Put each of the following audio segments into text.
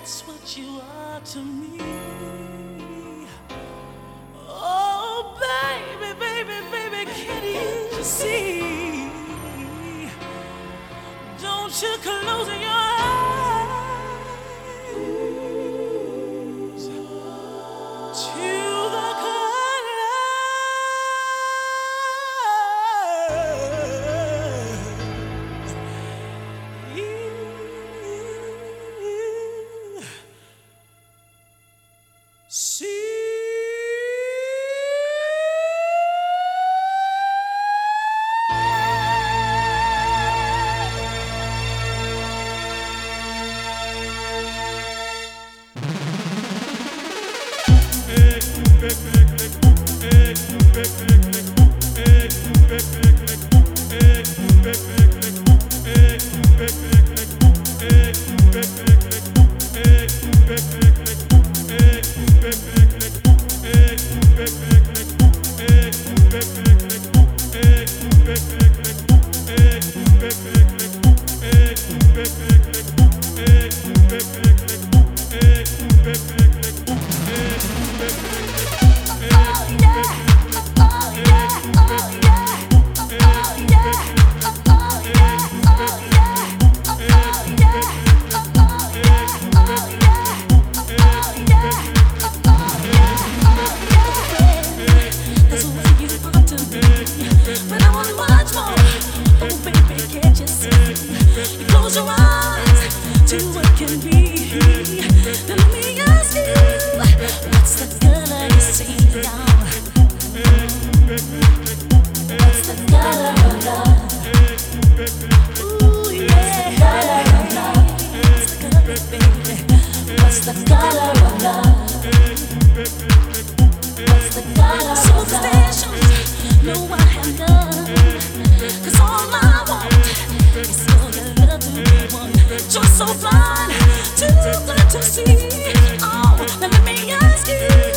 That's what you are to me. Oh, baby, baby, baby, can you see? Don't you close your eyes? See Pepe, Pepe, So blind, too blind to see. Oh, now let me ask you.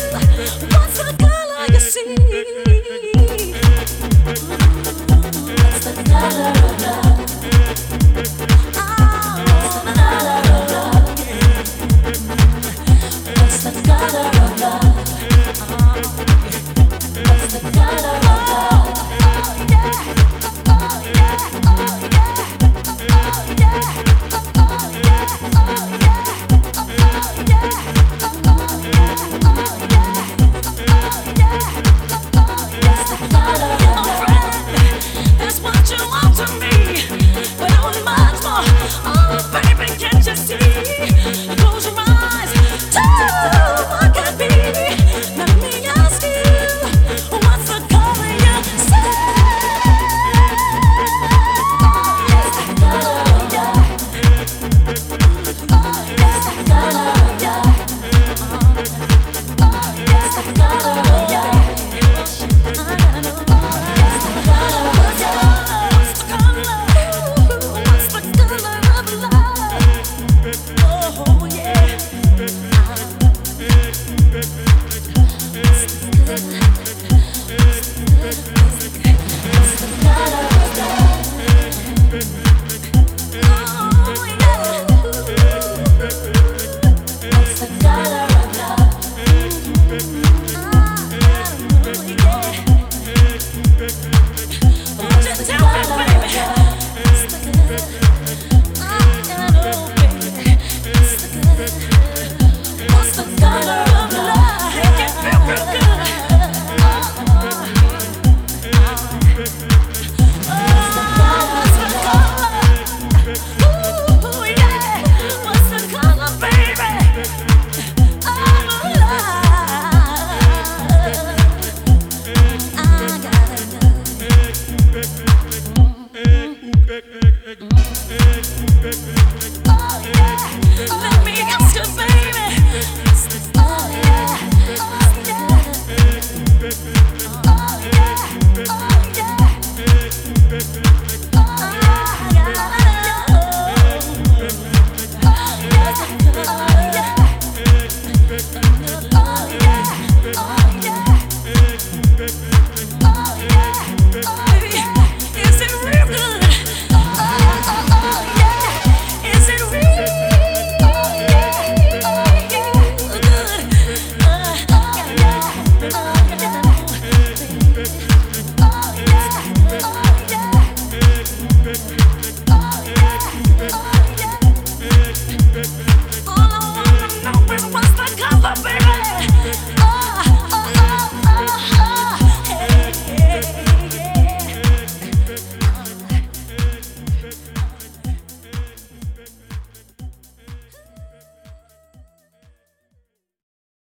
But I want much more. Oh, baby, can't you see? It's the of love.